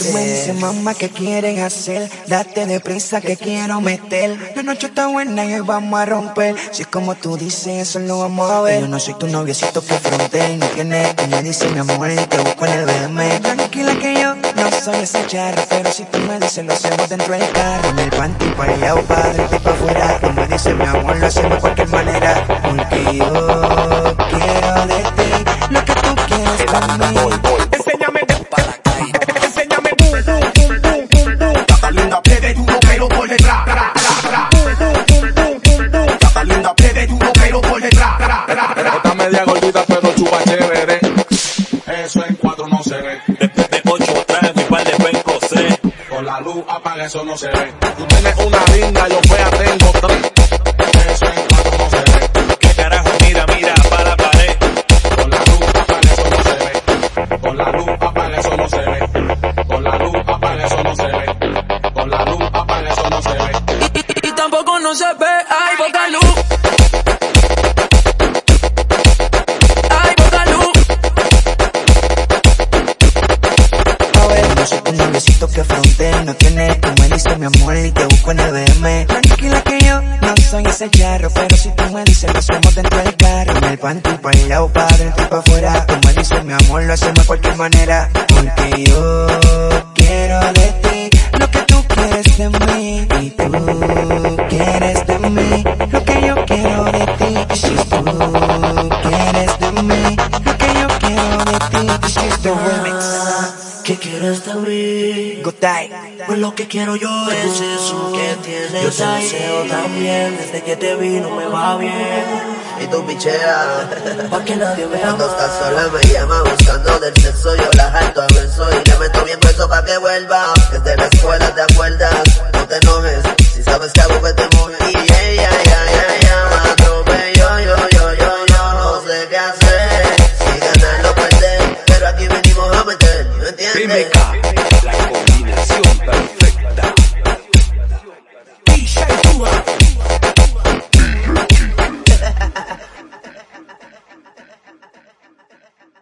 Tú me dices, mamá, ¿qué quieren hacer? Date deprisa que quiero meter. La noche está buena y hoy vamos a romper. Si es como tú dices, eso lo vamos a ver. Yo no soy tu noviecito que fronte no tiene. Tú me dices, mi amor, y te busco en el BM. Tranquila que yo no soy ese charro, pero si tú me dices, lo hacemos dentro del carro. En el panty para allá o padre, y para afuera. Tú me dices, mi amor, lo hacemos de cualquier manera. Porque linda, plebe duro pero por detrás. Tata linda, plebe duro pero por detrás. Está media gordita pero chupa chévere. Eso en cuatro no se ve. Después de ocho trajes mi par de pencos, sé. Con la luz apaga eso no se ve. Tú tienes una linda, yo fea tengo tres. No se ve, ay, poca luz. Ay. A ver, no soy tu noviecito que fronte no tiene. Tú me dices, mi amor, y te busco en el BM. Tranquila que yo no soy ese charro, pero si tú me dices, lo hacemos dentro del carro. En el panty para allá o para adentro y para afuera. Tú me dices, mi amor, lo hacemos de cualquier manera. Porque yo quiero de the remix. ¿Qué quieres? Good day. Pues lo que quiero yo es eso que tienes Yo te ahí. deseo también, desde que te vi no me va bien. Y tú picheas. Pa' que nadie vea Cuando estás sola me llama buscando del sexo Yo la jalto a beso y le meto bien eso pa' que vuelva Desde la escuela te acuerdas, no te enojes Si sabes que hago ¿Me entiendes? la combinación perfecta.